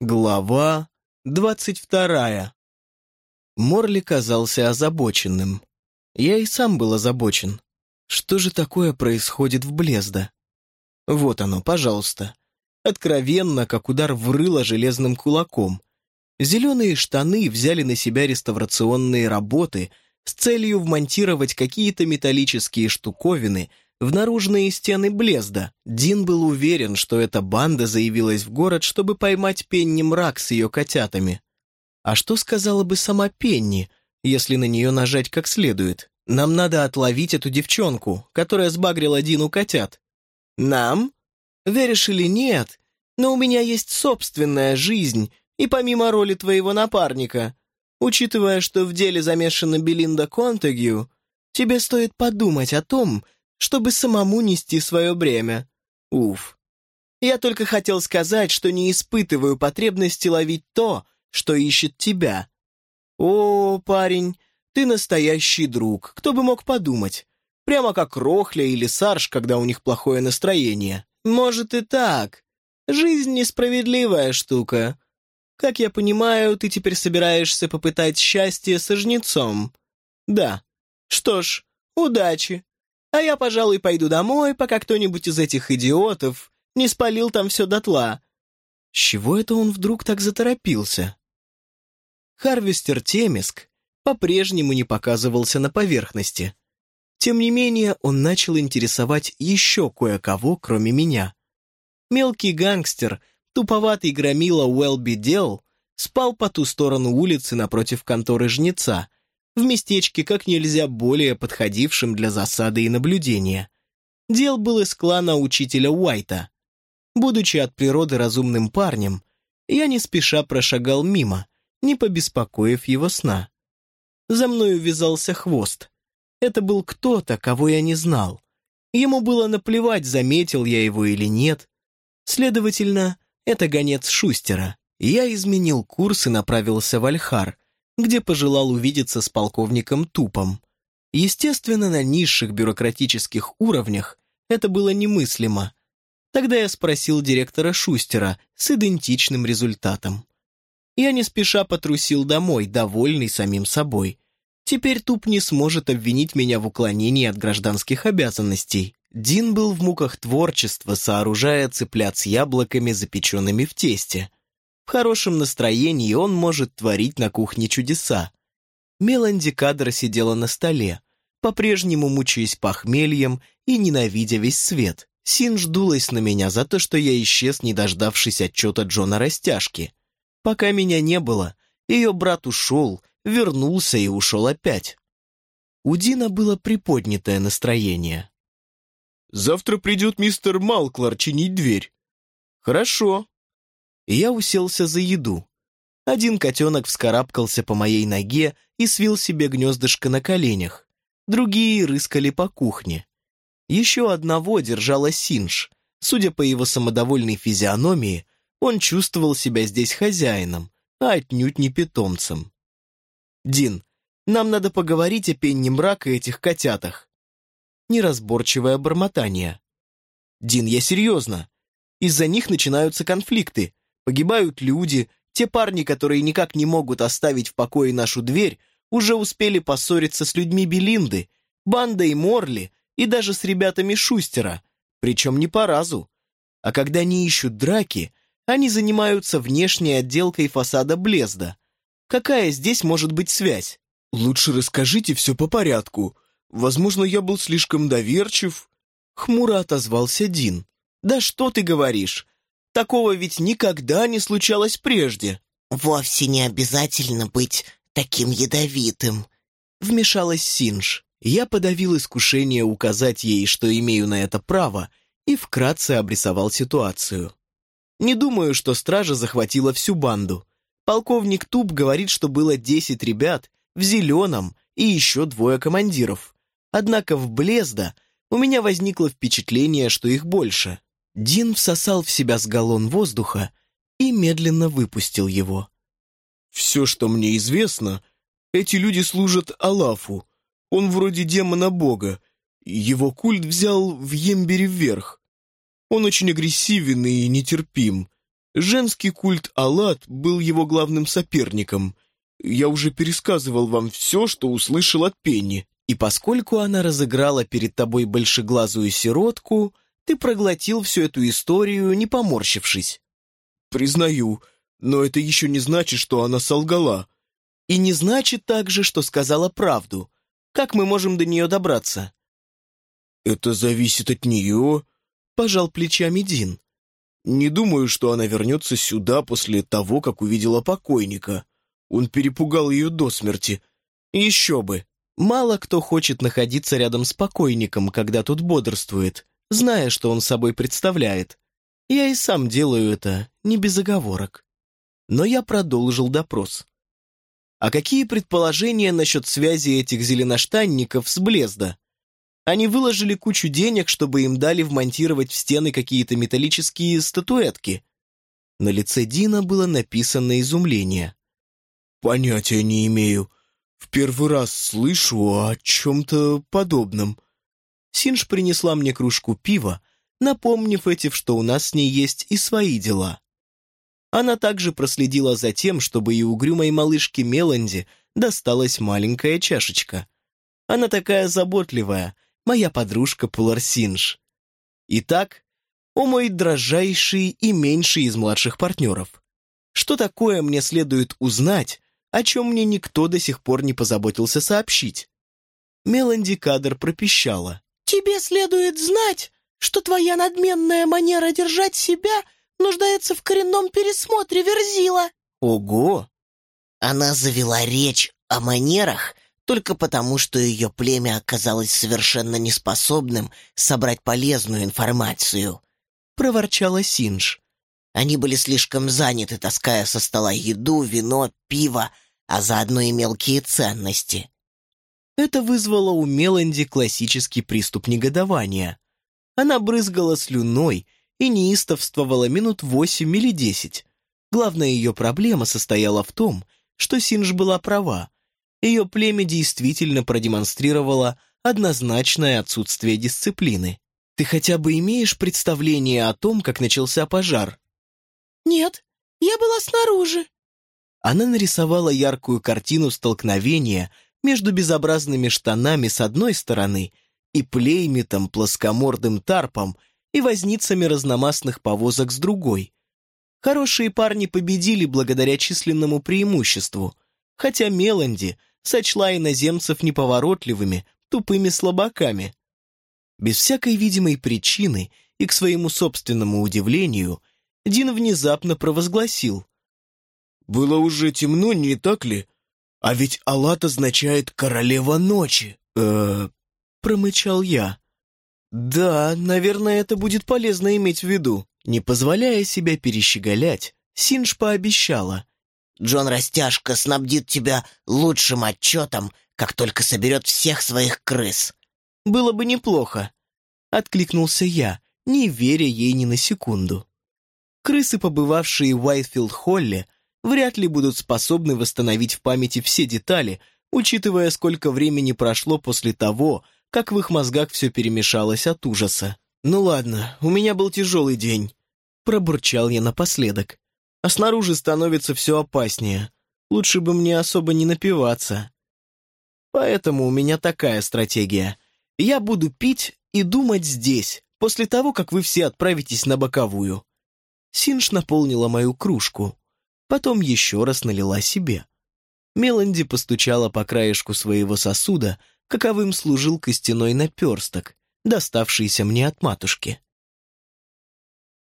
Глава двадцать вторая. Морли казался озабоченным. Я и сам был озабочен. Что же такое происходит в Блезда? Вот оно, пожалуйста. Откровенно, как удар в рыло железным кулаком. Зеленые штаны взяли на себя реставрационные работы с целью вмонтировать какие-то металлические штуковины — в наружные стены Блезда. Дин был уверен, что эта банда заявилась в город, чтобы поймать Пенни мрак с ее котятами. А что сказала бы сама Пенни, если на нее нажать как следует? Нам надо отловить эту девчонку, которая сбагрила Дину котят. Нам? Веришь или нет, но у меня есть собственная жизнь, и помимо роли твоего напарника, учитывая, что в деле замешана Белинда Контагью, тебе стоит подумать о том, чтобы самому нести свое бремя. Уф. Я только хотел сказать, что не испытываю потребности ловить то, что ищет тебя. О, парень, ты настоящий друг, кто бы мог подумать. Прямо как Рохля или Сарж, когда у них плохое настроение. Может и так. Жизнь несправедливая штука. Как я понимаю, ты теперь собираешься попытать счастье со жнецом. Да. Что ж, удачи. А я, пожалуй, пойду домой, пока кто-нибудь из этих идиотов не спалил там все дотла. С чего это он вдруг так заторопился? Харвестер Темиск по-прежнему не показывался на поверхности. Тем не менее, он начал интересовать еще кое-кого, кроме меня. Мелкий гангстер, туповатый громила Уэлби Делл, спал по ту сторону улицы напротив конторы жнеца, в местечке как нельзя более подходившим для засады и наблюдения. Дел был из клана учителя Уайта. Будучи от природы разумным парнем, я не спеша прошагал мимо, не побеспокоив его сна. За мной увязался хвост. Это был кто-то, кого я не знал. Ему было наплевать, заметил я его или нет. Следовательно, это гонец Шустера. Я изменил курс и направился в Альхар, где пожелал увидеться с полковником Тупом. Естественно, на низших бюрократических уровнях это было немыслимо. Тогда я спросил директора Шустера с идентичным результатом. Я не спеша потрусил домой, довольный самим собой. Теперь Туп не сможет обвинить меня в уклонении от гражданских обязанностей. Дин был в муках творчества, сооружая цыплят с яблоками, запеченными в тесте. В хорошем настроении он может творить на кухне чудеса. Меланди Кадр сидела на столе, по-прежнему мучаясь похмельем и ненавидя весь свет. Синж дулась на меня за то, что я исчез, не дождавшись отчета Джона Растяжки. Пока меня не было, ее брат ушел, вернулся и ушел опять. У Дина было приподнятое настроение. «Завтра придет мистер Малклар чинить дверь». «Хорошо», я уселся за еду. Один котенок вскарабкался по моей ноге и свил себе гнездышко на коленях. Другие рыскали по кухне. Еще одного держала Синж. Судя по его самодовольной физиономии, он чувствовал себя здесь хозяином, а отнюдь не питомцем. «Дин, нам надо поговорить о пенне мрака и этих котятах». Неразборчивое бормотание. «Дин, я серьезно. Из-за них начинаются конфликты. Погибают люди, те парни, которые никак не могут оставить в покое нашу дверь, уже успели поссориться с людьми Белинды, бандой Морли и даже с ребятами Шустера, причем не по разу. А когда они ищут драки, они занимаются внешней отделкой фасада Блезда. Какая здесь может быть связь? Лучше расскажите все по порядку. Возможно, я был слишком доверчив. Хмуро отозвался Дин. Да что ты говоришь? Такого ведь никогда не случалось прежде. «Вовсе не обязательно быть таким ядовитым», — вмешалась Синж. Я подавил искушение указать ей, что имею на это право, и вкратце обрисовал ситуацию. Не думаю, что стража захватила всю банду. Полковник Туп говорит, что было десять ребят в зеленом и еще двое командиров. Однако в Блезда у меня возникло впечатление, что их больше. Дин всосал в себя с галлон воздуха и медленно выпустил его. «Все, что мне известно, эти люди служат Алафу. Он вроде демона бога. Его культ взял в Ембере вверх. Он очень агрессивен и нетерпим. Женский культ Аллат был его главным соперником. Я уже пересказывал вам все, что услышал от Пенни. И поскольку она разыграла перед тобой большеглазую сиротку, ты проглотил всю эту историю, не поморщившись. Признаю, но это еще не значит, что она солгала. И не значит также, что сказала правду. Как мы можем до нее добраться? Это зависит от нее, пожал плечами Дин. Не думаю, что она вернется сюда после того, как увидела покойника. Он перепугал ее до смерти. Еще бы. Мало кто хочет находиться рядом с покойником, когда тот бодрствует, зная, что он собой представляет. Я и сам делаю это, не без оговорок. Но я продолжил допрос. А какие предположения насчет связи этих зеленоштанников с Блезда? Они выложили кучу денег, чтобы им дали вмонтировать в стены какие-то металлические статуэтки. На лице Дина было написано изумление. «Понятия не имею. В первый раз слышу о чем-то подобном». Синж принесла мне кружку пива, напомнив Этив, что у нас с ней есть и свои дела. Она также проследила за тем, чтобы и угрюмой малышке Меланди досталась маленькая чашечка. Она такая заботливая, моя подружка Пуларсинж. Итак, о мой дрожайший и меньший из младших партнеров. Что такое мне следует узнать, о чем мне никто до сих пор не позаботился сообщить? Меланди Кадр пропищала. «Тебе следует знать, что твоя надменная манера держать себя нуждается в коренном пересмотре, Верзила». «Ого!» Она завела речь о манерах только потому, что ее племя оказалось совершенно неспособным собрать полезную информацию. Проворчала Синж. Они были слишком заняты, таская со стола еду, вино, пиво, а заодно и мелкие ценности. Это вызвало у Меланди классический приступ негодования. Она брызгала слюной и неистовствовала минут восемь или десять. Главная ее проблема состояла в том, что Синж была права ее племя действительно продемонстрировало однозначное отсутствие дисциплины. Ты хотя бы имеешь представление о том, как начался пожар? Нет, я была снаружи. Она нарисовала яркую картину столкновения между безобразными штанами с одной стороны и плеймитом, плоскомордым тарпом и возницами разномастных повозок с другой. Хорошие парни победили благодаря численному преимуществу, хотя Меланди сочла иноземцев неповоротливыми, тупыми слабаками. Без всякой видимой причины и к своему собственному удивлению Дин внезапно провозгласил. «Было уже темно, не так ли? А ведь Аллат означает «королева ночи». э промычал я. «Да, наверное, это будет полезно иметь в виду». Не позволяя себя перещеголять, Синж пообещала. Джон Растяжка снабдит тебя лучшим отчетом, как только соберет всех своих крыс». «Было бы неплохо», — откликнулся я, не веря ей ни на секунду. Крысы, побывавшие в Уайтфилд-Холле, вряд ли будут способны восстановить в памяти все детали, учитывая, сколько времени прошло после того, как в их мозгах все перемешалось от ужаса. «Ну ладно, у меня был тяжелый день», — пробурчал я напоследок а снаружи становится все опаснее. Лучше бы мне особо не напиваться. Поэтому у меня такая стратегия. Я буду пить и думать здесь, после того, как вы все отправитесь на боковую. Синж наполнила мою кружку. Потом еще раз налила себе. Меланди постучала по краешку своего сосуда, каковым служил костяной наперсток, доставшийся мне от матушки.